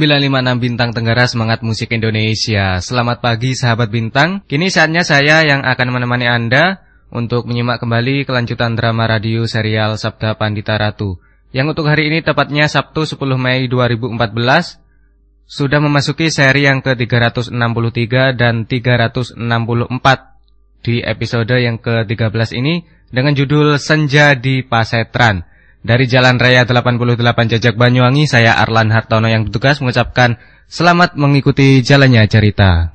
956 Bintang Tenggara Semangat Musik Indonesia. Selamat pagi sahabat Bintang. Kini saatnya saya yang akan menemani Anda Untuk menyimak kembali kelanjutan drama radio serial Sabda Pandita Ratu Yang untuk hari ini tepatnya Sabtu 10 Mei 2014 Sudah memasuki seri yang ke-363 dan 364 Di episode yang ke-13 ini Dengan judul Senja di Pasetran dari Jalan Raya 88 Jajak Banyuwangi, saya Arlan Hartono yang bertugas mengucapkan selamat mengikuti jalannya cerita.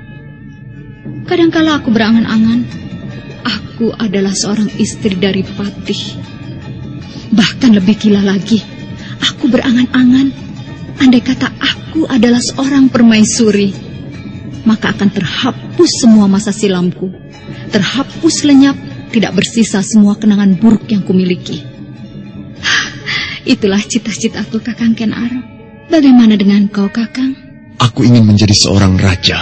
Kadangkala aku berangan-angan, aku adalah seorang istri dari Patih. Bahkan lebih gila lagi, aku berangan-angan, andai kata aku adalah seorang permaisuri, maka akan terhapus semua masa silamku. Terhapus lenyap, tidak bersisa semua kenangan buruk yang kumiliki. Itulah cita-citaku Kakang Ken Arok. Bagaimana dengan kau, Kakang? Aku ingin menjadi seorang raja.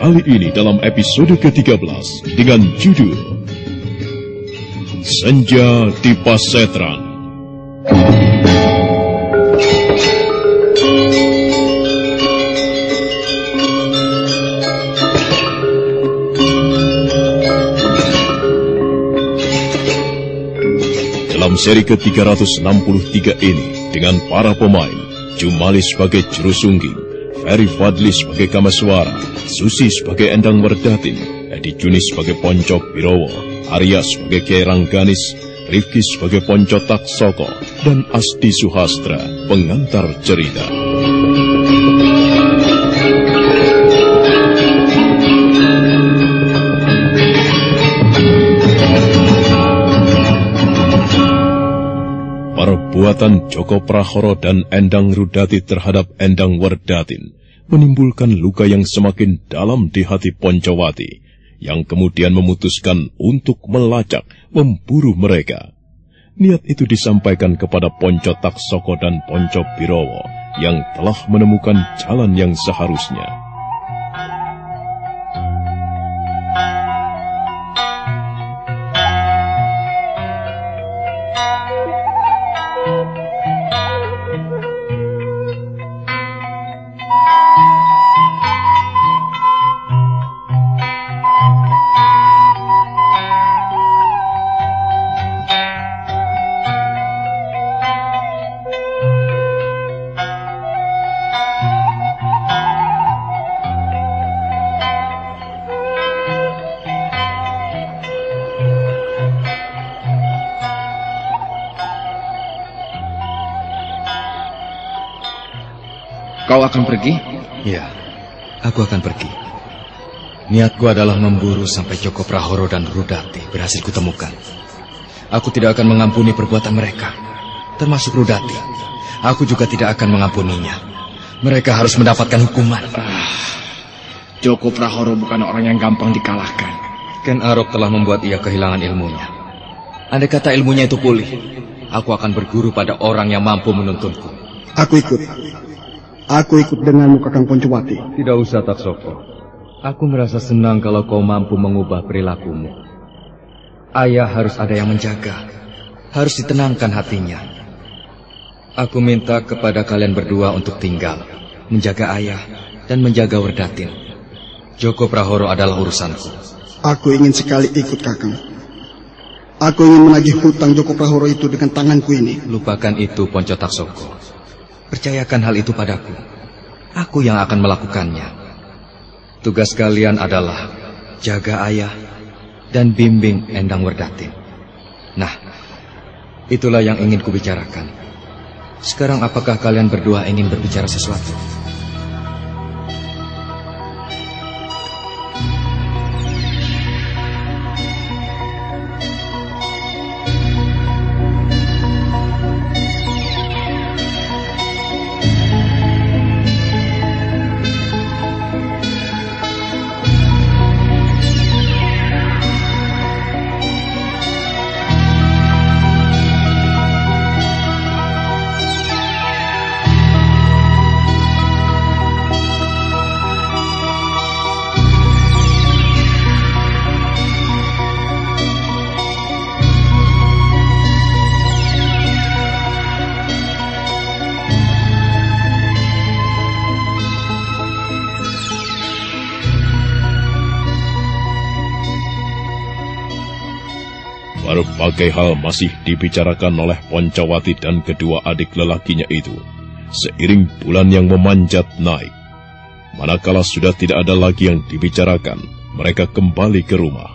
Kali ini dalam episode ke-13 dengan judul Senja di Pasetran. Dalam seri ke-363 ini dengan para pemain Jumali sebagai juru sungging, Ferry Fadli sebagai Kamaswara, Susi sebagai Endang Merdatin, Edi Junis sebagai Poncok Birowo, Arya sebagai Kiai Rangganis, Rifki sebagai Ponco Taksoko, dan Asti Suhastra, pengantar cerita. Perbuatan Joko Prahoro dan Endang Rudati terhadap Endang Werdatin menimbulkan luka yang semakin dalam di hati Poncowati, yang kemudian memutuskan untuk melacak, memburu mereka. Niat itu disampaikan kepada Ponco Taksoko dan Ponco Birowo yang telah menemukan jalan yang seharusnya. Akan pergi? Ya, aku akan pergi. Niatku adalah memburu sampai Joko Prahoro dan Rudati berhasil kutemukan. Aku tidak akan mengampuni perbuatan mereka, termasuk Rudati. Aku juga tidak akan mengampuninya. Mereka harus mendapatkan hukuman. Ah, Joko Prahoro bukan orang yang gampang dikalahkan. Ken Arok telah membuat ia kehilangan ilmunya. Andai kata ilmunya itu pulih, aku akan berguru pada orang yang mampu menuntunku. Aku ikut. Aku ikut denganmu Kakang Poncowati. Tidak usah Taksoko. Aku merasa senang kalau kau mampu mengubah perilakumu. Ayah harus ada yang menjaga. Harus ditenangkan hatinya. Aku minta kepada kalian berdua untuk tinggal. Menjaga ayah dan menjaga Werdatin. Joko Prahoro adalah urusanku. Aku ingin sekali ikut Kakang. Aku ingin menagih hutang Joko Prahoro itu dengan tanganku ini. Lupakan itu, Ponco Taksoko. Percayakan hal itu padaku. Aku yang akan melakukannya. Tugas kalian adalah jaga ayah dan bimbing Endang Werdatin. Nah, itulah yang ingin kubicarakan. Sekarang apakah kalian berdua ingin berbicara sesuatu? Berbagai hal masih dibicarakan oleh Poncawati dan kedua adik lelakinya itu, seiring bulan yang memanjat naik. Manakala sudah tidak ada lagi yang dibicarakan, mereka kembali ke rumah.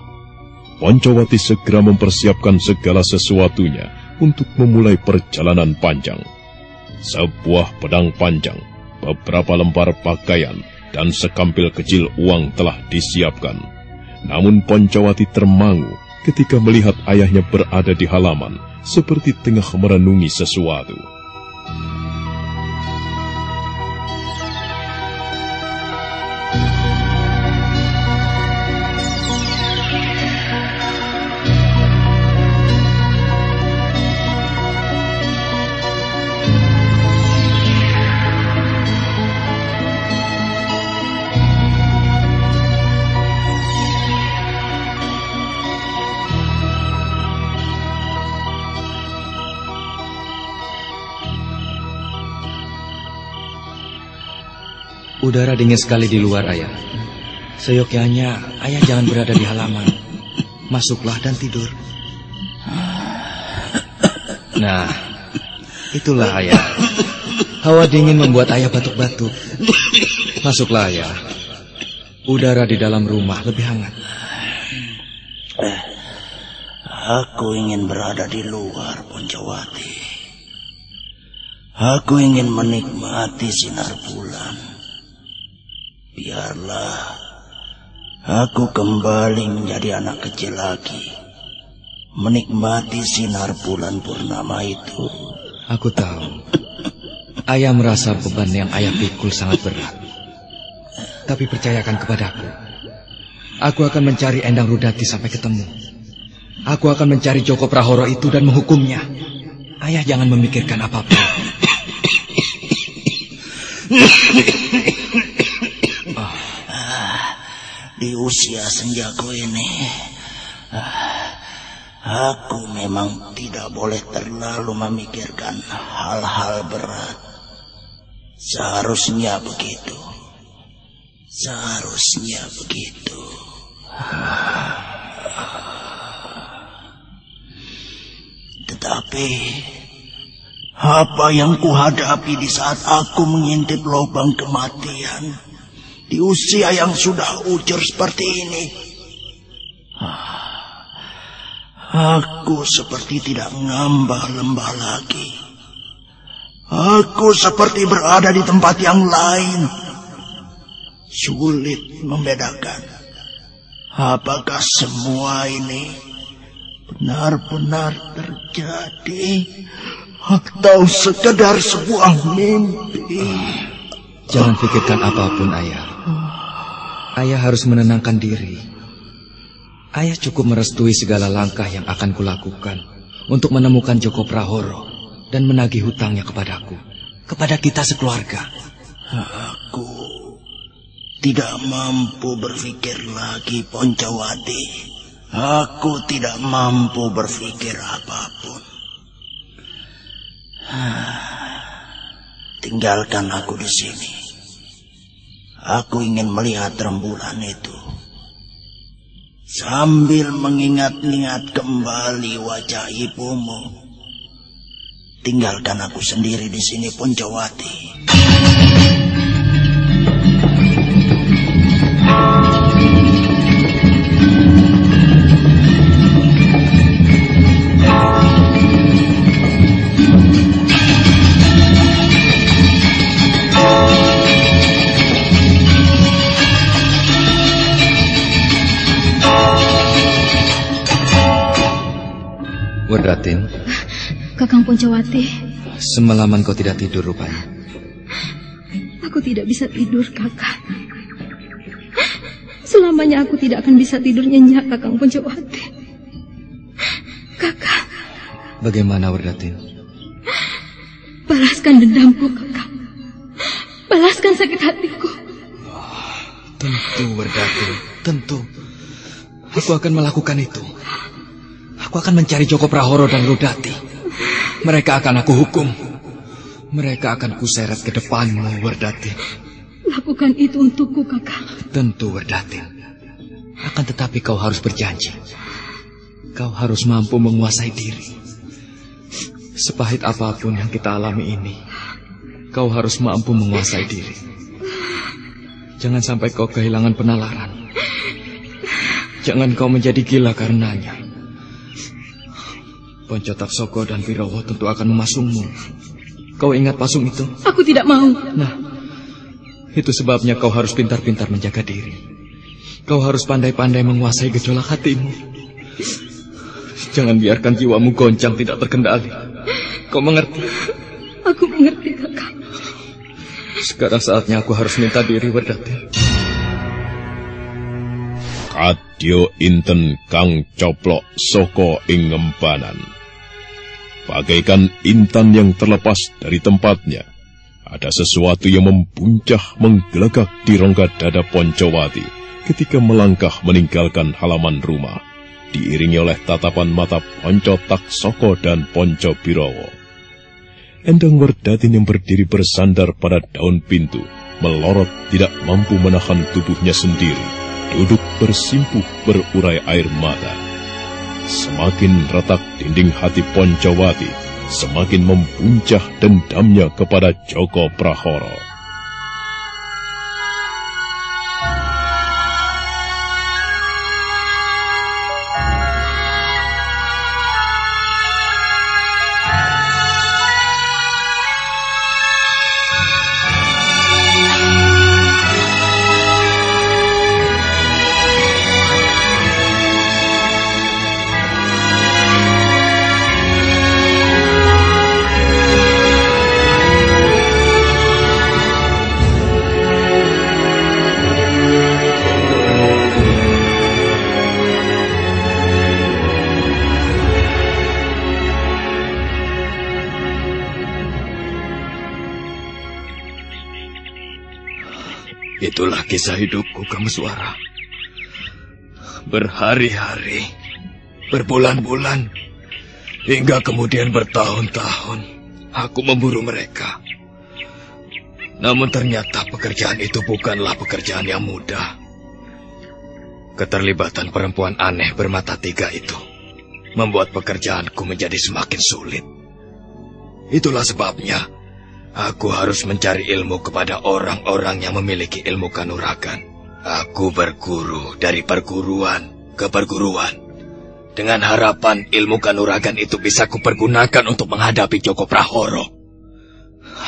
Poncawati segera mempersiapkan segala sesuatunya untuk memulai perjalanan panjang. Sebuah pedang panjang, beberapa lembar pakaian, dan sekampil kecil uang telah disiapkan. Namun Poncawati termangu ketika melihat ayahnya berada di halaman seperti tengah merenungi sesuatu. Udara dingin sekali di luar, Ayah. Seyogyanya, Ayah jangan berada di halaman. Masuklah dan tidur. Nah, itulah Ayah. Hawa dingin membuat Ayah batuk-batuk. Masuklah, Ayah. Udara di dalam rumah lebih hangat. Aku ingin berada di luar, Poncowati. Aku ingin menikmati sinar bulan. Biarlah aku kembali menjadi anak kecil lagi. Menikmati sinar bulan purnama itu Aku tahu. Ayah merasa beban yang ayah pikul sangat berat. Tapi percayakan kepadaku. Aku akan mencari Endang Rudati sampai ketemu. Aku akan mencari Joko Prahoro itu dan menghukumnya. Ayah jangan memikirkan apa pun. Di usia senjaku ini, aku memang tidak boleh terlalu memikirkan hal-hal berat. Seharusnya begitu. Seharusnya begitu. Tetapi apa yang kuhadapi di saat aku mengintip lubang kematian di usia yang sudah ujur seperti ini. Aku seperti tidak ngambah lembah lagi. Aku seperti berada di tempat yang lain. Sulit membedakan. Apakah semua ini benar-benar terjadi atau sekedar sebuah mimpi? Jangan pikirkan apa pun, Ayah. Ayah harus menenangkan diri. Ayah cukup merestui segala langkah yang akan kulakukan untuk menemukan Joko Prahoro dan menagih hutangnya kepadaku, kepada kita sekeluarga. Aku tidak mampu berpikir lagi, Poncawati. Aku tidak mampu berpikir apa pun. Tinggalkan aku di sini. Aku ingin melihat rembulan itu. Sambil mengingat-ingat kembali wajah ibumu. Tinggalkan aku sendiri di sini, Poncawati. Werdatin, Kakang Poncawati, semalaman kau tidak tidur rupanya. aku tidak bisa tidur, Kakak. Selamanya aku tidak akan bisa tidur nyenyak, Kakang Poncawati. Kakak, Bagaimana Werdatin? balaskan dendamku, Kakak. Balaskan sakit hatiku. Tentu Werdatin, tentu. Aku akan melakukan itu. Aku akan mencari Joko Prahoro dan Rudati. Mereka akan aku hukum. Mereka akan kuseret ke depanmu, Werdatin. Lakukan itu untukku, Kakak. Tentu, Werdatin. Akan tetapi kau harus berjanji. Kau harus mampu menguasai diri. Sepahit apa pun yang kita alami ini, kau harus mampu menguasai diri. Jangan sampai kau kehilangan penalaran. Jangan kau menjadi gila karenanya. Poncotak Soko dan Pirowo tentu akan memasungmu. Kau ingat pasung itu? Aku tidak mau. Nah, itu sebabnya kau harus pintar-pintar menjaga diri. Kau harus pandai-pandai menguasai gejolak hatimu. Jangan biarkan jiwamu goncang tidak terkendali. Kau mengerti? Aku mengerti, Kakak. Sekarang saatnya aku harus minta diri, Werdatin. Kadyo inten kang coplok soko ing ngempanan. Bagaikan intan yang terlepas dari tempatnya, ada sesuatu yang membuncah menggelegak di rongga dada Poncowati ketika melangkah meninggalkan halaman rumah, diiringi oleh tatapan mata Ponco Taksoko dan Ponco Birowo. Endang Werdatin yang berdiri bersandar pada daun pintu, melorot tidak mampu menahan tubuhnya sendiri, duduk bersimpuh berurai air mata. Semakin retak dinding hati Poncowati, semakin membuncah dendamnya kepada Joko Prahoro. Kisah hidupku, kamu suara. Berhari-hari, berbulan-bulan, hingga kemudian bertahun-tahun, aku memburu mereka. Namun ternyata pekerjaan itu bukanlah pekerjaan yang mudah. Keterlibatan perempuan aneh bermata tiga itu membuat pekerjaanku menjadi semakin sulit. Itulah sebabnya Aku harus mencari ilmu kepada orang-orang yang memiliki ilmu kanuragan. Aku berguru dari perguruan ke perguruan. Dengan harapan ilmu kanuragan itu bisa kupergunakan untuk menghadapi Joko Prahoro.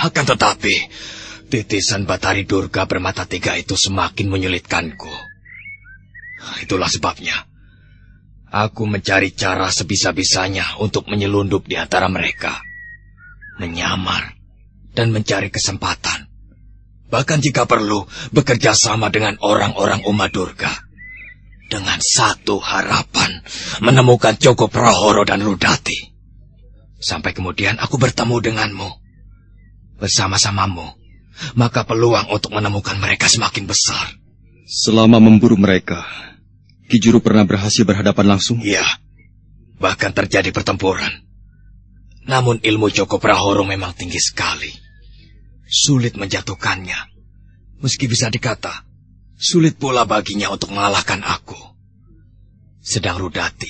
Akan tetapi, titisan Batari Durga bermata tiga itu semakin menyulitkanku. Itulah sebabnya, aku mencari cara sebisa-bisanya untuk menyelundup di antara mereka. Menyamar dan mencari kesempatan. Bahkan jika perlu, bekerja sama dengan orang-orang umat Durga. Dengan satu harapan, menemukan Joko Prahoro dan Rudati. Sampai kemudian aku bertemu denganmu. Bersama-samamu, maka peluang untuk menemukan mereka semakin besar. Selama memburu mereka, Kijuru pernah berhasil berhadapan langsung? Iya, bahkan terjadi pertempuran. Namun ilmu Joko Prahoro memang tinggi sekali sulit menjatuhkannya. Meski bisa dikata, sulit pula baginya untuk mengalahkan aku. Sedang Rudati,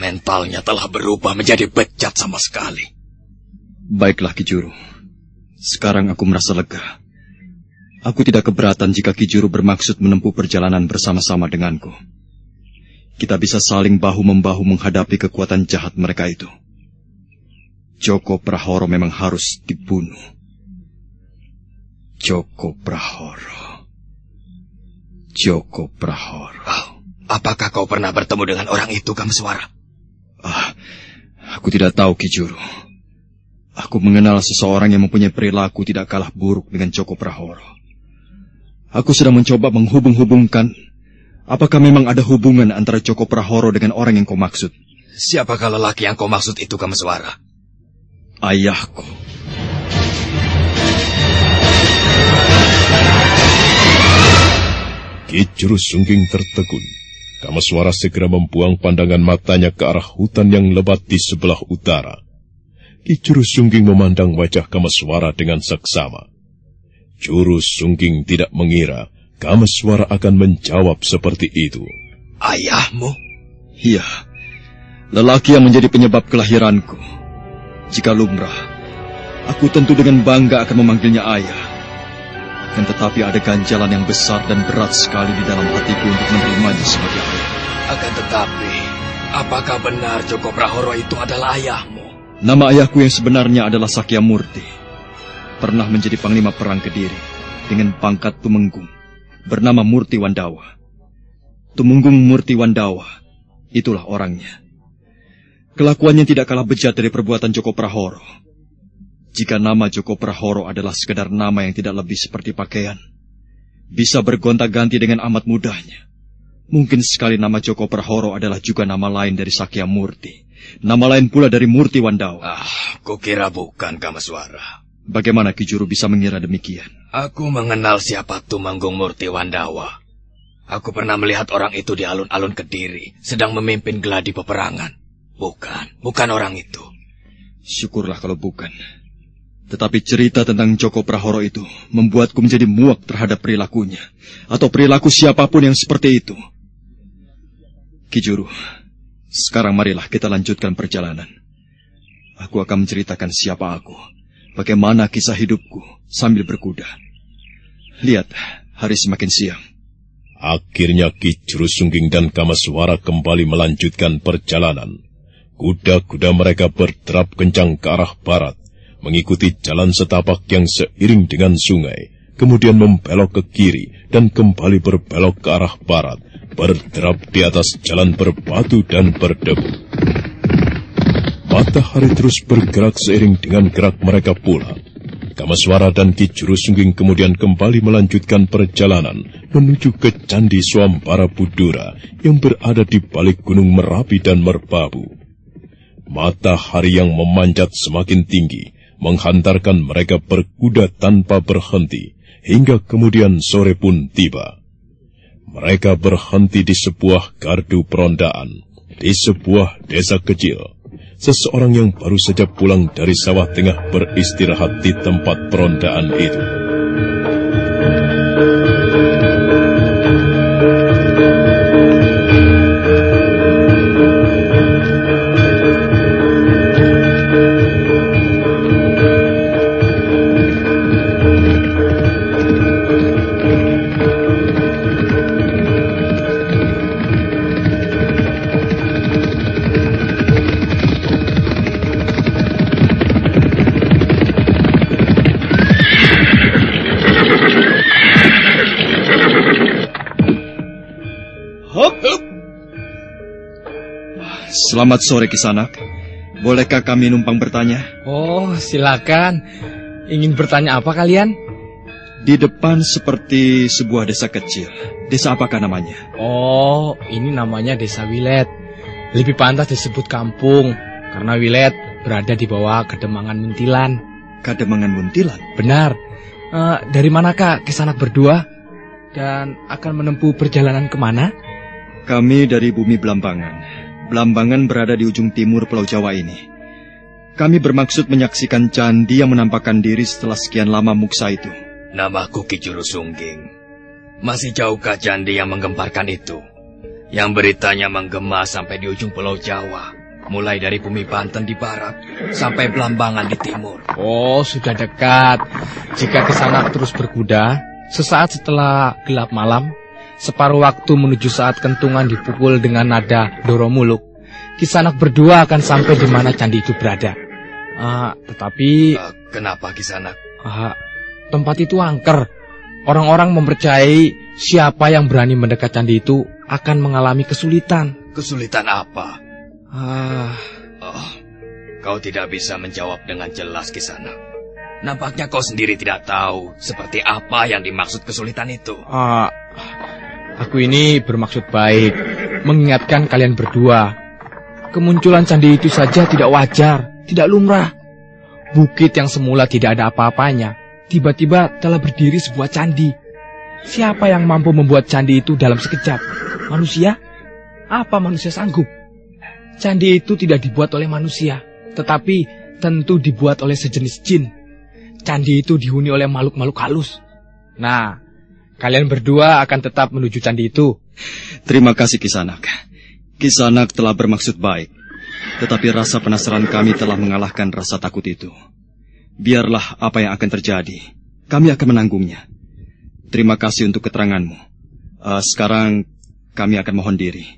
mentalnya telah berubah menjadi bejat sama sekali. Baiklah Kijuru, sekarang aku merasa lega. Aku tidak keberatan jika Kijuru bermaksud menempuh perjalanan bersama-sama denganku. Kita bisa saling bahu-membahu menghadapi kekuatan jahat mereka itu. Joko Prahoro memang harus dibunuh. Joko Prahoro. Joko Prahoro. Oh, apakah kau pernah bertemu dengan orang itu, Kamswara? Ah, aku tidak tahu, Kijuru. Aku mengenal seseorang yang mempunyai perilaku tidak kalah buruk dengan Joko Prahoro. Aku sedang mencoba menghubung-hubungkan apakah memang ada hubungan antara Joko Prahoro dengan orang yang kau maksud. Siapakah lelaki yang kau maksud itu, Kamswara? Ayahku. Kijuru Sungging tertegun. Kamaswara segera membuang pandangan matanya ke arah hutan yang lebat di sebelah utara. Kijuru Sungging memandang wajah Kamaswara dengan seksama. Juru Sungging tidak mengira Kamaswara akan menjawab seperti itu. Ayahmu? Iya, lelaki yang menjadi penyebab kelahiranku. Jika lumrah, aku tentu dengan bangga akan memanggilnya ayah. Akan tetapi ada ganjalan yang besar dan berat sekali di dalam hatiku untuk menerimanya sebagai ayah. Akan tetapi, apakah benar Joko Prahoro itu adalah ayahmu? Nama ayahku yang sebenarnya adalah Sakya Murti. Pernah menjadi panglima perang Kediri dengan pangkat Tumenggung, bernama Murti Wandawa. Tumenggung Murti Wandawa, itulah orangnya. Kelakuannya tidak kalah bejat dari perbuatan Joko Prahoro. Jika nama Joko Prahoro adalah sekedar nama yang tidak lebih seperti pakaian, bisa bergonta-ganti dengan amat mudahnya. Mungkin sekali nama Joko Prahoro adalah juga nama lain dari Sakya Murti. Nama lain pula dari Murti Wandawa. Ah, kukira bukan Kamaswara. Bagaimana Kijuru bisa mengira demikian? Aku mengenal siapa Tumanggung Murti Wandawa. Aku pernah melihat orang itu di alun-alun Kediri, sedang memimpin geladi peperangan. Bukan, bukan orang itu. Syukurlah kalau bukan. Tetapi cerita tentang Joko Prahoro itu membuatku menjadi muak terhadap perilakunya. Atau perilaku siapa pun yang seperti itu. Kijuru, sekarang marilah kita lanjutkan perjalanan. Aku akan menceritakan siapa aku, bagaimana kisah hidupku sambil berkuda. Lihat, hari semakin siang. Akhirnya Ki Sungging dan Kamaswara kembali melanjutkan perjalanan. Kuda-kuda mereka berderap kencang ke arah barat, mengikuti jalan setapak yang seiring dengan sungai, kemudian membelok ke kiri dan kembali berbelok ke arah barat, berderap di atas jalan berbatu dan berdebu. Matahari terus bergerak seiring dengan gerak mereka pula. Kamaswara dan Ki Sungging kemudian kembali melanjutkan perjalanan menuju ke Candi Swambara Budura yang berada di balik Gunung Merapi dan Merbabu. Matahari yang memanjat semakin tinggi, menghantarkan mereka berkuda tanpa berhenti, hingga kemudian sore pun tiba. Mereka berhenti di sebuah gardu perondaan, di sebuah desa kecil. Seseorang yang baru saja pulang dari sawah tengah beristirahat di tempat perondaan itu. Selamat sore Kisanak. Bolehkah kami numpang bertanya? Oh, silakan. Ingin bertanya apa kalian? Di depan seperti sebuah desa kecil. Desa apakah namanya? Oh, ini namanya Desa Wilet. Lebih pantas disebut kampung karena Wilet berada di bawah Kademangan Muntilan. Kademangan Muntilan? Benar. Uh, dari manakah Kisanak berdua? Dan akan menempuh perjalanan ke mana? Kami dari bumi Belambangan. Belambangan berada di ujung timur Pulau Jawa ini. Kami bermaksud menyaksikan candi yang menampakkan diri setelah sekian lama muksa itu. Namaku Kijuru Sungging. Masih jauhkah candi yang menggemparkan itu? Yang beritanya menggema sampai di ujung Pulau Jawa. Mulai dari bumi Banten di barat sampai Belambangan di timur. Oh, sudah dekat. Jika ke sana terus berkuda, sesaat setelah gelap malam, Separuh waktu menuju saat kentungan dipukul dengan nada doromuluk. Kisanak berdua akan sampai di mana candi itu berada. Uh, tetapi... Uh, kenapa Kisanak? Uh, tempat itu angker. Orang-orang mempercayai siapa yang berani mendekat candi itu akan mengalami kesulitan. Kesulitan apa? Ah, oh, kau tidak bisa menjawab dengan jelas Kisanak. Nampaknya kau sendiri tidak tahu seperti apa yang dimaksud kesulitan itu. Ah, Aku ini bermaksud baik, mengingatkan kalian berdua. Kemunculan candi itu saja tidak wajar, tidak lumrah. Bukit yang semula tidak ada apa-apanya, tiba-tiba telah berdiri sebuah candi. Siapa yang mampu membuat candi itu dalam sekejap? Manusia? Apa manusia sanggup? Candi itu tidak dibuat oleh manusia, tetapi tentu dibuat oleh sejenis jin. Candi itu dihuni oleh makhluk-makhluk halus. Nah, Kalian berdua akan tetap menuju candi itu. Terima kasih Kisanak. Kisanak telah bermaksud baik. Tetapi rasa penasaran kami telah mengalahkan rasa takut itu. Biarlah apa yang akan terjadi. Kami akan menanggungnya. Terima kasih untuk keteranganmu. Uh, sekarang kami akan mohon diri.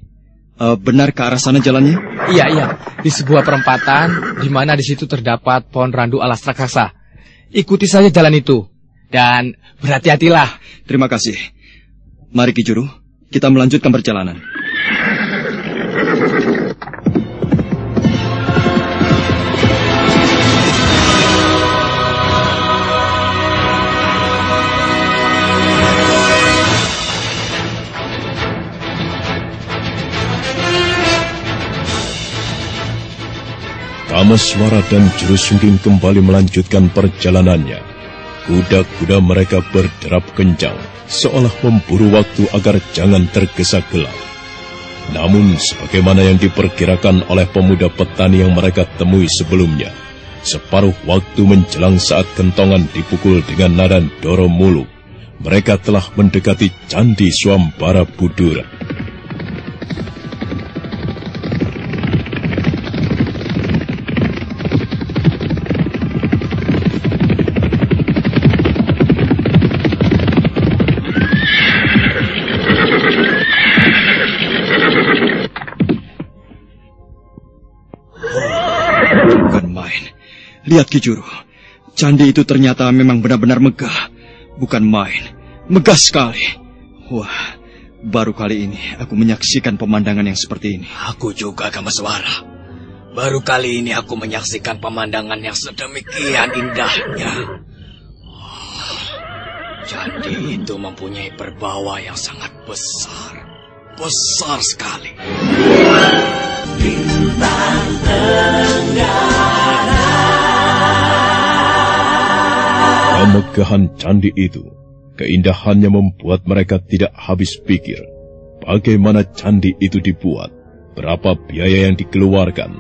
Uh, benar ke arah sana jalannya? Iya, iya. Di sebuah perempatan, di mana di situ terdapat pohon randu alas raksasa. Ikuti saja jalan itu. Dan berhati-hatilah. Terima kasih. Mari Kijuru, kita melanjutkan perjalanan. Kamaswara dan Juru kembali melanjutkan perjalanannya. Kuda-kuda mereka berderap kencang, seolah memburu waktu agar jangan tergesa gelap. Namun, sebagaimana yang diperkirakan oleh pemuda petani yang mereka temui sebelumnya, separuh waktu menjelang saat kentongan dipukul dengan nada doro muluk, mereka telah mendekati Candi Swambara Budura. Lihat Kijuru, candi itu ternyata memang benar-benar megah. Bukan main, megah sekali. Wah, baru kali ini aku menyaksikan pemandangan yang seperti ini. Aku juga suara. Baru kali ini aku menyaksikan pemandangan yang sedemikian indahnya. candi itu mempunyai perbawa yang sangat besar. Besar sekali. Bintang Kemegahan candi itu Keindahannya membuat mereka tidak habis pikir bagaimana candi itu dibuat, berapa biaya yang dikeluarkan,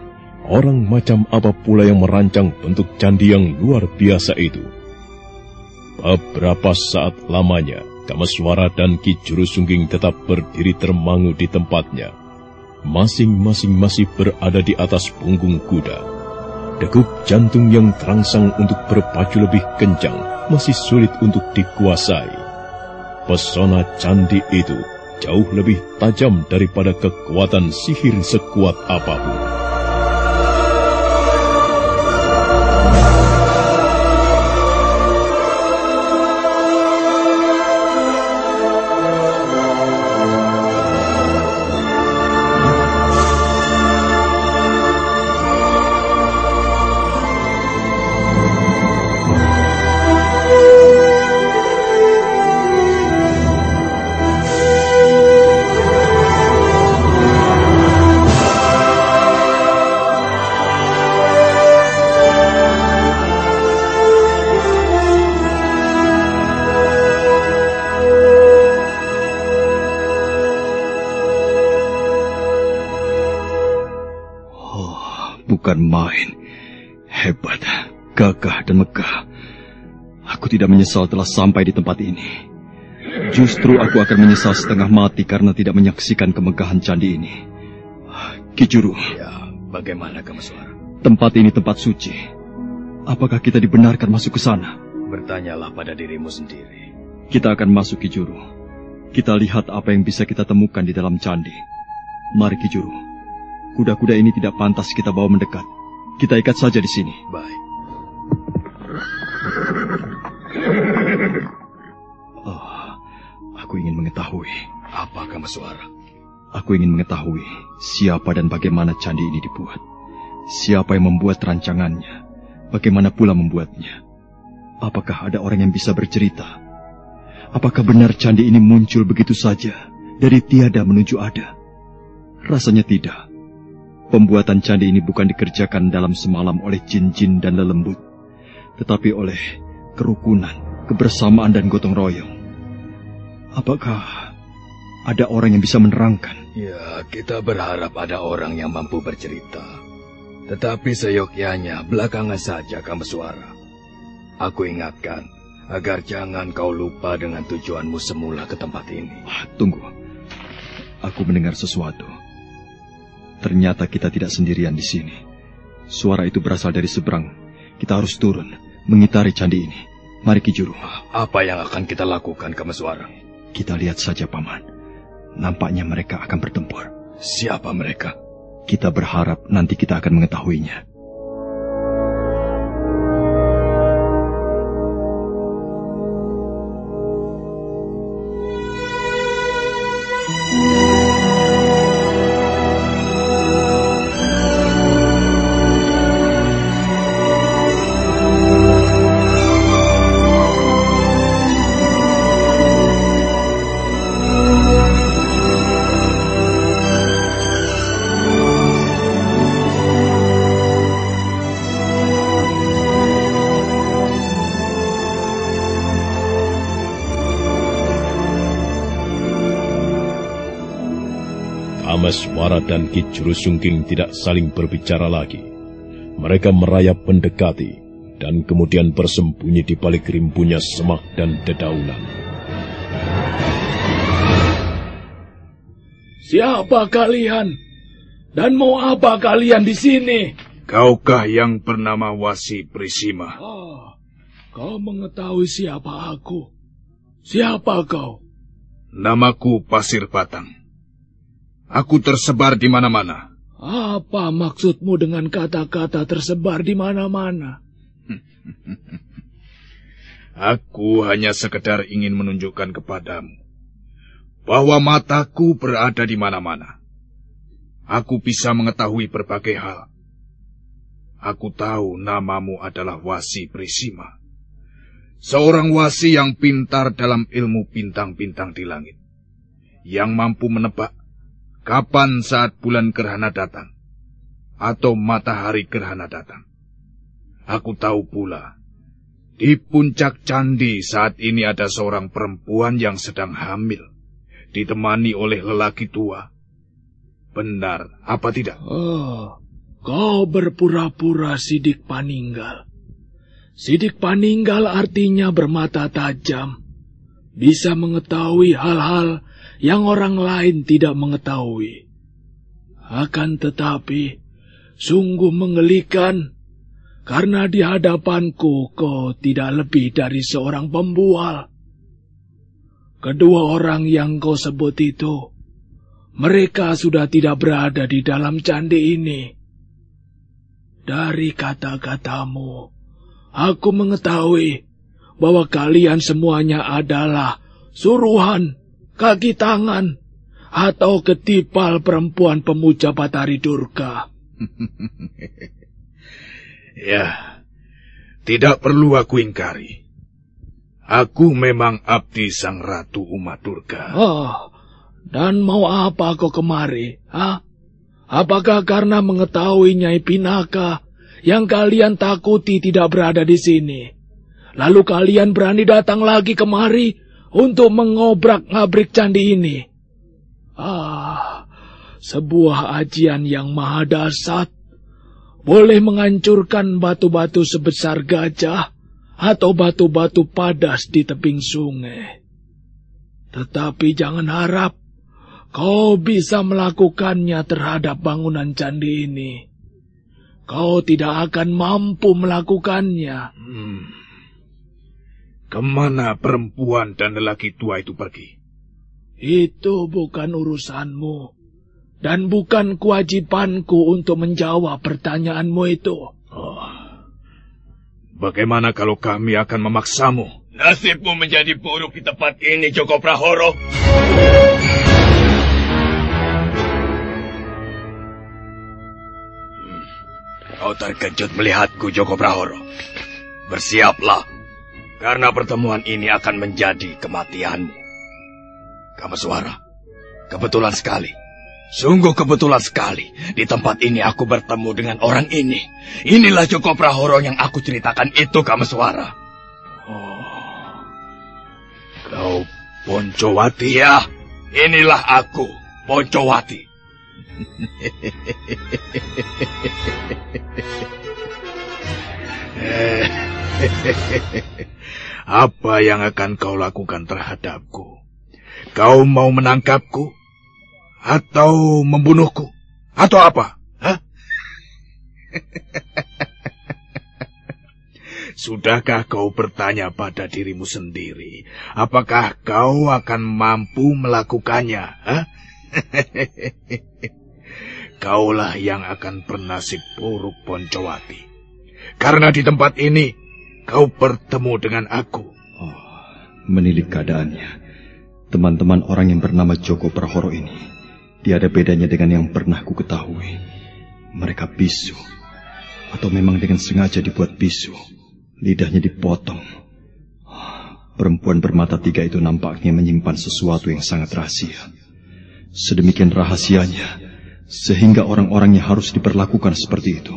orang macam apa pula yang merancang bentuk candi yang luar biasa itu. Beberapa saat lamanya, Kamaswara dan Ki Jurusungging tetap berdiri termangu di tempatnya. Masing-masing masih berada di atas punggung kuda. Degup jantung yang terangsang untuk berpacu lebih kencang masih sulit untuk dikuasai. Pesona candi itu jauh lebih tajam daripada kekuatan sihir sekuat apa pun. Menyesal telah sampai di tempat ini. Justru aku akan menyesal setengah mati karena tidak menyaksikan kemegahan candi ini. Kijuru. Ya, bagaimana kamu suara? Tempat ini tempat suci. Apakah kita dibenarkan masuk ke sana? Bertanyalah pada dirimu sendiri. Kita akan masuk Kijuru. Kita lihat apa yang bisa kita temukan di dalam candi. Mari Kijuru. Kuda-kuda ini tidak pantas kita bawa mendekat. Kita ikat saja di sini. Baik. Oh, aku ingin mengetahui. Apa kamu suara? Aku ingin mengetahui siapa dan bagaimana candi ini dibuat. Siapa yang membuat rancangannya? Bagaimana pula membuatnya? Apakah ada orang yang bisa bercerita? Apakah benar candi ini muncul begitu saja dari tiada menuju ada? Rasanya tidak. Pembuatan candi ini bukan dikerjakan dalam semalam oleh jin-jin dan lelembut, tetapi oleh kerukunan, kebersamaan dan gotong royong. Apakah ada orang yang bisa menerangkan? Ya, kita berharap ada orang yang mampu bercerita. Tetapi seyogyanya belakangan saja kamu suara. Aku ingatkan, agar jangan kau lupa dengan tujuanmu semula ke tempat ini. Ah, tunggu, aku mendengar sesuatu. Ternyata kita tidak sendirian di sini. Suara itu berasal dari seberang. Kita harus turun, mengitari candi ini. Mari Kijuru. Apa yang akan kita lakukan, Kamaswara? Kita lihat saja, Paman. Nampaknya mereka akan bertempur. Siapa mereka? Kita berharap nanti kita akan mengetahuinya. Dan Ki Jurusungking tidak saling berbicara lagi. Mereka merayap mendekati dan kemudian bersembunyi di balik rimbunya semak dan dedaunan. Siapa kalian? Dan mau apa kalian di sini? Kaukah yang bernama Wasi Prisima? Oh, kau mengetahui siapa aku? Siapa kau? Namaku Pasir Batang. Aku tersebar di mana-mana. Apa maksudmu dengan kata-kata tersebar di mana-mana? Aku hanya sekedar ingin menunjukkan kepadamu bahwa mataku berada di mana-mana. Aku bisa mengetahui berbagai hal. Aku tahu namamu adalah Wasi Prisima. Seorang wasi yang pintar dalam ilmu bintang-bintang di langit. Yang mampu menebak kapan saat bulan gerhana datang, atau matahari gerhana datang. Aku tahu pula, Di puncak candi saat ini ada seorang perempuan yang sedang hamil, ditemani oleh lelaki tua. Benar, apa tidak? Oh, kau berpura-pura sidik paninggal. Sidik paninggal artinya bermata tajam. Bisa mengetahui hal-hal yang orang lain tidak mengetahui. Akan tetapi, sungguh mengelikan karena di hadapanku kau tidak lebih dari seorang pembual. Kedua orang yang kau sebut itu, mereka sudah tidak berada di dalam candi ini. Dari kata-katamu, aku mengetahui bahwa kalian semuanya adalah suruhan, kaki tangan, atau ketipal perempuan pemuja Batari Durga. Ya, tidak perlu aku ingkari. Aku memang abdi sang ratu umat Durga. Oh, dan mau apa kau kemari? Ha? Apakah karena mengetahui Nyai Pinaka yang kalian takuti tidak berada di sini? Lalu kalian berani datang lagi kemari untuk mengobrak-ngabrik candi ini? Ah, sebuah ajian yang maha dasar boleh menghancurkan batu-batu sebesar gajah atau batu-batu padas di tebing sungai. Tetapi jangan harap kau bisa melakukannya terhadap bangunan candi ini. Kau tidak akan mampu melakukannya. Hmm. Ke mana perempuan dan lelaki tua itu pergi? Itu bukan urusanmu dan bukan kewajibanku untuk menjawab pertanyaanmu itu. Oh. Bagaimana kalau kami akan memaksamu? Nasibmu menjadi buruk di tempat ini, Joko Prahoro. Kau terkejut melihatku, Joko Prahoro. Bersiaplah, karena pertemuan ini akan menjadi kematianmu. Kamu suara, kebetulan sekali. Sungguh kebetulan sekali, di tempat ini aku bertemu dengan orang ini. Inilah Joko Prahoro yang aku ceritakan itu, Kameswara. Oh, kau Poncowati? Ya, inilah aku, Poncowati. Apa yang akan kau lakukan terhadapku? Kau mau menangkapku? Atau membunuhku? Atau apa? Hah? Sudahkah kau bertanya pada dirimu sendiri, apakah kau akan mampu melakukannya? Hah? Kaulah yang akan bernasib buruk Poncowati. Karena di tempat ini, kau bertemu dengan aku. Oh, menilik keadaannya. Teman-teman orang yang bernama Joko Prahoro ini Tiada bedanya dengan yang pernah ku ketahui. Mereka bisu. Atau memang dengan sengaja dibuat bisu. Lidahnya dipotong. Perempuan bermata tiga itu nampaknya menyimpan sesuatu yang sangat rahasia. Sedemikian rahasianya, sehingga orang-orangnya harus diperlakukan seperti itu.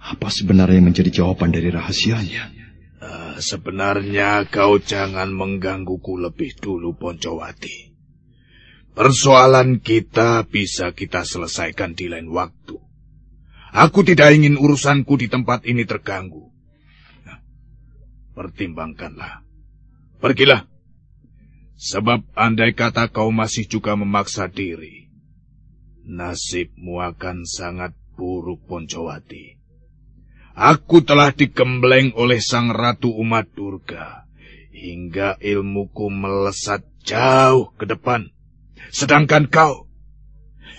Apa sebenarnya yang menjadi jawaban dari rahasianya? Uh, sebenarnya kau jangan menggangguku lebih dulu, Poncowati. Persoalan kita bisa kita selesaikan di lain waktu. Aku tidak ingin urusanku di tempat ini terganggu. Nah, pertimbangkanlah. Pergilah. Sebab andai kata kau masih juga memaksa diri, nasibmu akan sangat buruk, Poncowati. Aku telah digembleng oleh sang ratu umat durga, hingga ilmuku melesat jauh ke depan. Sedangkan kau,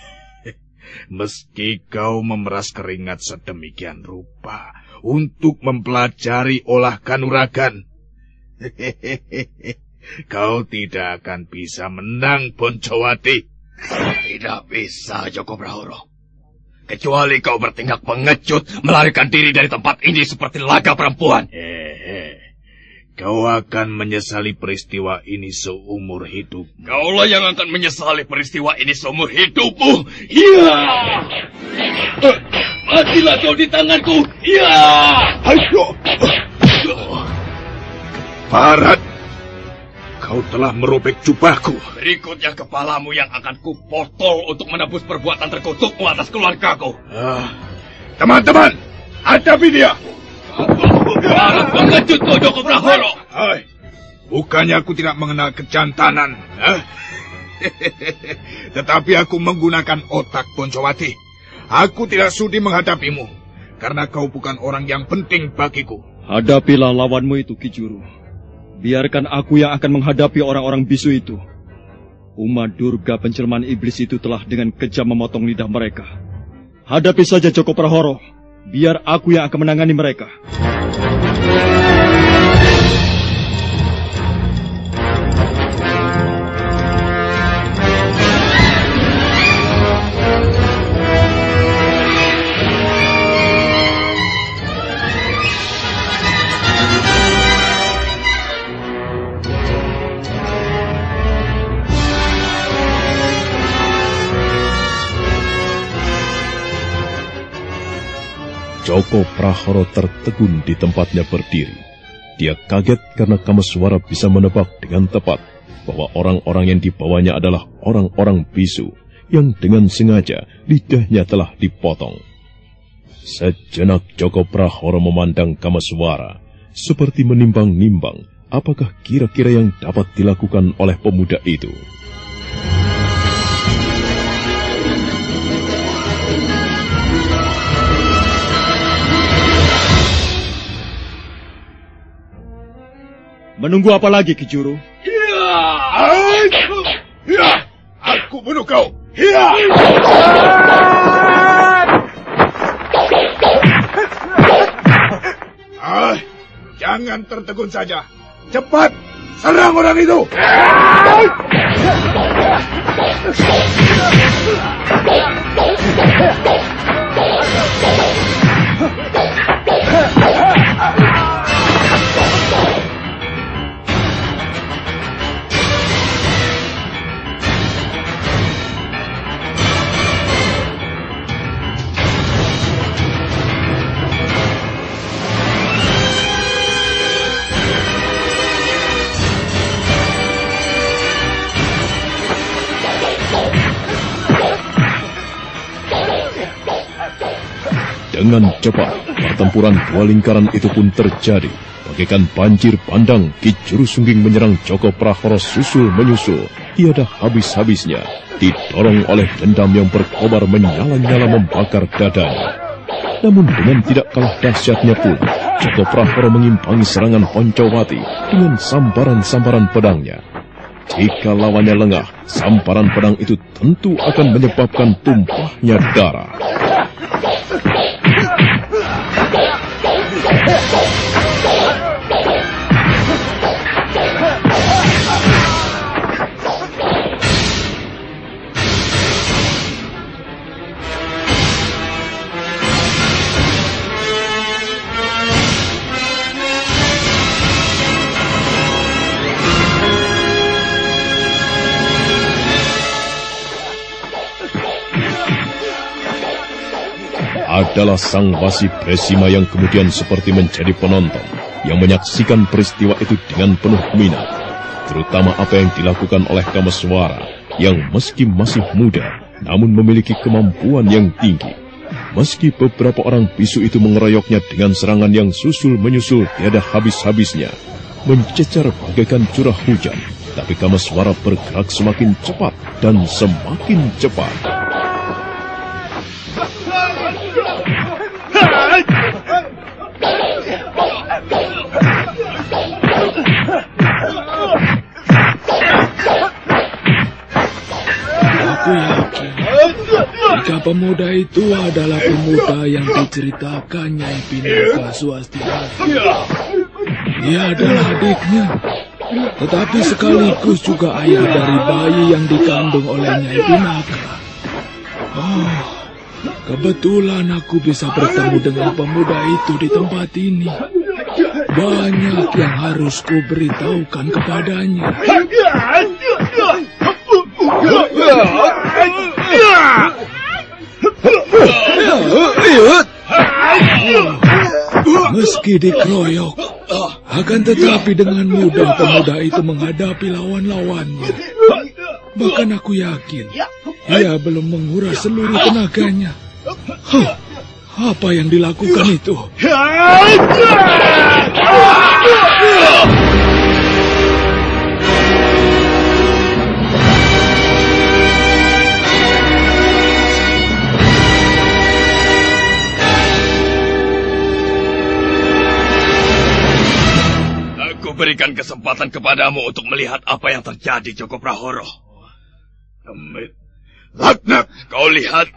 meski kau memeras keringat sedemikian rupa untuk mempelajari olah kanuragan, kau tidak akan bisa menang, Poncowati. Tidak bisa, Joko Brahoro. Kecuali kau bertindak pengecut, melarikan diri dari tempat ini seperti laga perempuan. Hehe. Kau akan menyesali peristiwa ini seumur hidup. Kaulah yang akan menyesali peristiwa ini seumur hidupmu. Iya. Matilah kau di tanganku. Iya. Ayo. Farat, kau telah merobek jubahku. Berikutnya kepalamu yang akan kupotol untuk menebus perbuatan terkutukmu atas keluargaku. Ah, teman-teman, hadapi dia. Sangat mengejutmu, Joko Prahoro. Hai, bukannya aku tidak mengenal kejantanan. Eh? Tetapi aku menggunakan otak Boncowati. Aku tidak sudi menghadapimu. Karena kau bukan orang yang penting bagiku. Hadapilah lawanmu itu, Kijuru. Biarkan aku yang akan menghadapi orang-orang bisu itu. Uma Durga penjelmaan iblis itu telah dengan kejam memotong lidah mereka. Hadapi saja Joko Prahoro. Biar aku yang akan menangani mereka. Joko Prahoro tertegun di tempatnya berdiri. Dia kaget karena Kameswara bisa menebak dengan tepat bahwa orang-orang yang dibawanya adalah orang-orang bisu yang dengan sengaja lidahnya telah dipotong. Sejenak Joko Prahoro memandang Kameswara seperti menimbang-nimbang apakah kira-kira yang dapat dilakukan oleh pemuda itu. Menunggu apa lagi, Kijuru? Ya, ya, aku bunuh kau. Ya. Ah, jangan tertegun saja. Cepat, serang orang itu. Dengan cepat, pertempuran dua lingkaran itu pun terjadi. Bagaikan banjir pandang, Kijuru Sungging menyerang Joko Prahoro susul menyusul. Tiada habis-habisnya, didorong oleh dendam yang berkobar menyala-nyala membakar dadanya. Namun dengan tidak kalah dahsyatnya pula, Joko Prahoro mengimpangi serangan Poncowati dengan sambaran-sambaran pedangnya. Jika lawannya lengah, samparan pedang itu tentu akan menyebabkan tumpahnya darah. hell. Adalah sang wasi Presima yang kemudian seperti menjadi penonton yang menyaksikan peristiwa itu dengan penuh minat, terutama apa yang dilakukan oleh Kameswara yang meski masih muda namun memiliki kemampuan yang tinggi. Meski beberapa orang bisu itu mengeroyoknya dengan serangan yang susul menyusul tiada habis-habisnya, mencecar bagaikan curah hujan, tapi Kameswara bergerak semakin cepat dan semakin cepat. Aku yakin jika pemuda itu adalah pemuda yang diceritakannya Pinaka Swastika. Ia adalah adiknya, tetapi sekaligus juga ayah dari bayi yang dikandung oleh Nyai Pinaka. Oh, kebetulan aku bisa bertemu dengan pemuda itu di tempat ini. Banyak yang harus ku beritahukan kepadanya. Meski dikeroyok, Akan tetapi dengan mudah pemuda itu menghadapi lawan-lawannya. Bahkan aku yakin ia belum menguras seluruh tenaganya. Huh, apa yang dilakukan itu? Berikan kesempatan kepadamu untuk melihat apa yang terjadi, Joko Prahoro. Demit. Laknat, kau lihat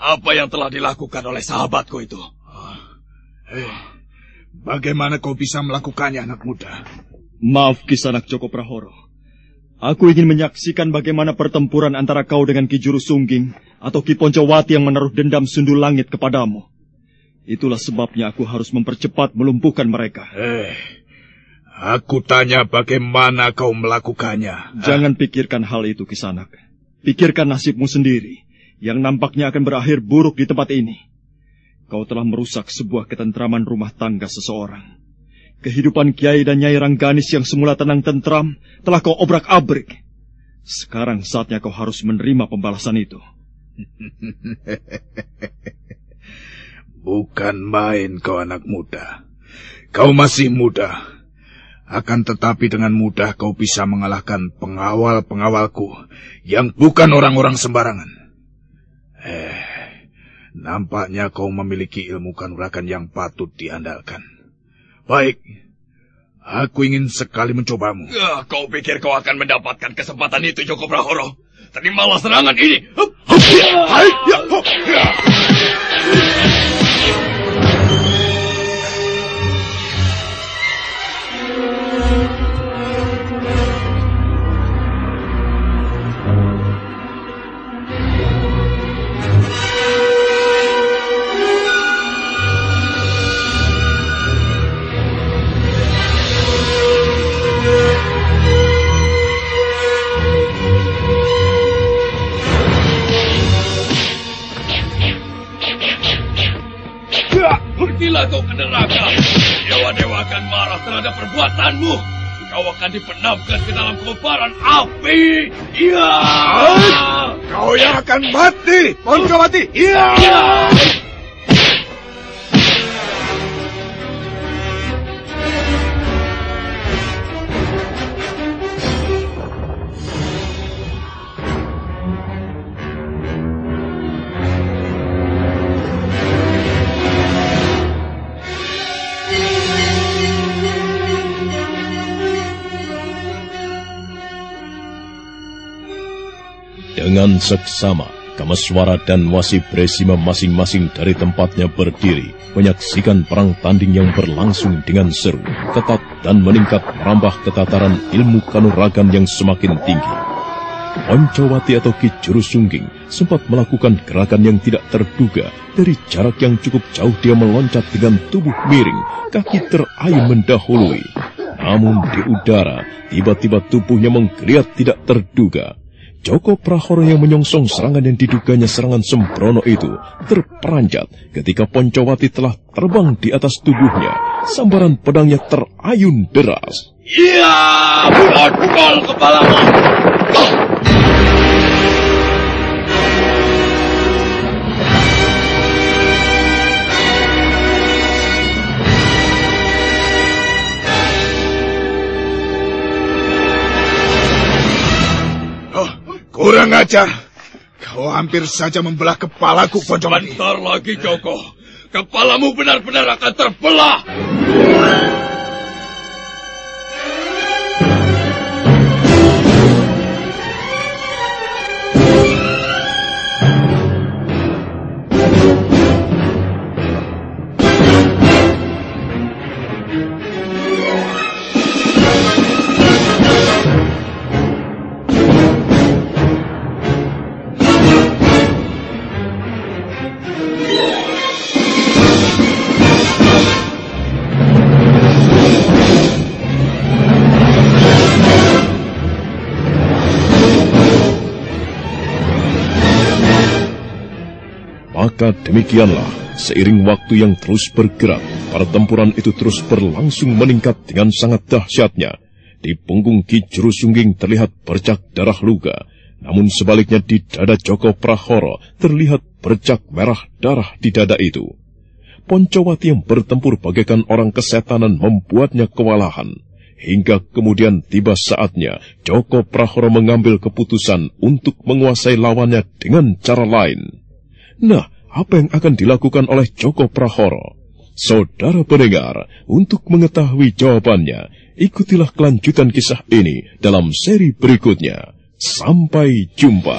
apa yang telah dilakukan oleh sahabatku itu. Eh, bagaimana kau bisa melakukannya, anak muda? Maaf, Kisanak Joko Prahoro. Aku ingin menyaksikan bagaimana pertempuran antara kau dengan Ki Juru Sungging atau Ki Poncowati yang menaruh dendam sundul langit kepadamu. Itulah sebabnya aku harus mempercepat melumpuhkan mereka. Eh, aku tanya bagaimana kau melakukannya. Jangan pikirkan hal itu, Kisanak. Pikirkan nasibmu sendiri, yang nampaknya akan berakhir buruk di tempat ini. Kau telah merusak sebuah ketentraman rumah tangga seseorang. Kehidupan Kiai dan Nyai Rangganis yang semula tenang tentram telah kau obrak-abrik. Sekarang saatnya kau harus menerima pembalasan itu. Bukan main kau anak muda. Kau masih muda. Akan tetapi dengan mudah kau bisa mengalahkan pengawal-pengawalku yang bukan orang-orang sembarangan. Eh, nampaknya kau memiliki ilmu kanuragan yang patut diandalkan. Baik, aku ingin sekali mencobamu. Ya, kau pikir kau akan mendapatkan kesempatan itu, Joko Prahoro? Terimalah serangan ini. Hai, ya, ya. Pergilah kau ke neraka. Dewa-dewa akan marah terhadap perbuatanmu. Kau akan dipenamkan ke dalam kobaran api. Iya. Kau yang akan mati, Poncowati. Iya. Ya. Dengan seksama, Kamaswara dan Wasi Bresima masing-masing dari tempatnya berdiri, menyaksikan perang tanding yang berlangsung dengan seru, ketat dan meningkat merambah ketataran ilmu kanuragan yang semakin tinggi. Poncowati atau Ki Juru Sungging sempat melakukan gerakan yang tidak terduga dari jarak yang cukup jauh dia meloncat dengan tubuh miring, kaki terayun mendahului. Namun di udara, tiba-tiba tubuhnya menggeliat tidak terduga. Joko Prahoro yang menyongsong serangan yang diduganya serangan Sembrono itu terperanjat ketika Poncowati telah terbang di atas tubuhnya. Sambaran pedangnya terayun deras. Iya, pukul kepalamu. Kurang ajar. Kau hampir saja membelah kepalaku, Poncowati. Bentar lagi, Joko. Kepalamu benar-benar akan terbelah. Demikianlah, seiring waktu yang terus bergerak, pertempuran itu terus berlangsung meningkat dengan sangat dahsyatnya. Di punggung Ki Jurusungging terlihat bercak darah luka, namun sebaliknya di dada Joko Prahoro terlihat bercak merah darah di dada itu. Poncowati yang bertempur bagaikan orang kesetanan membuatnya kewalahan. Hingga kemudian tiba saatnya Joko Prahoro mengambil keputusan untuk menguasai lawannya dengan cara lain. Nah, apa yang akan dilakukan oleh Joko Prahoro? Saudara pendengar, untuk mengetahui jawabannya, ikutilah kelanjutan kisah ini dalam seri berikutnya. Sampai jumpa.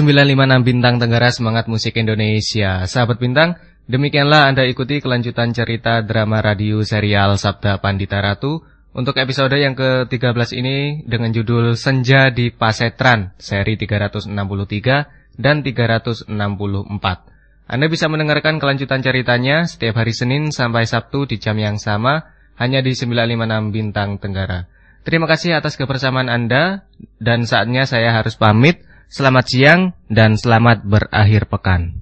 Enam Bintang Tenggara Semangat Musik Indonesia. Sahabat Bintang, demikianlah Anda ikuti kelanjutan cerita drama radio serial Sabda Pandita Ratu Untuk episode yang ke-13 ini dengan judul Senja di Pasetran Seri 363 dan 364 Anda bisa mendengarkan kelanjutan ceritanya setiap hari Senin sampai Sabtu di jam yang sama Hanya di 956 Bintang Tenggara. Terima kasih atas kebersamaan Anda dan saatnya saya harus pamit Selamat siang dan selamat berakhir pekan.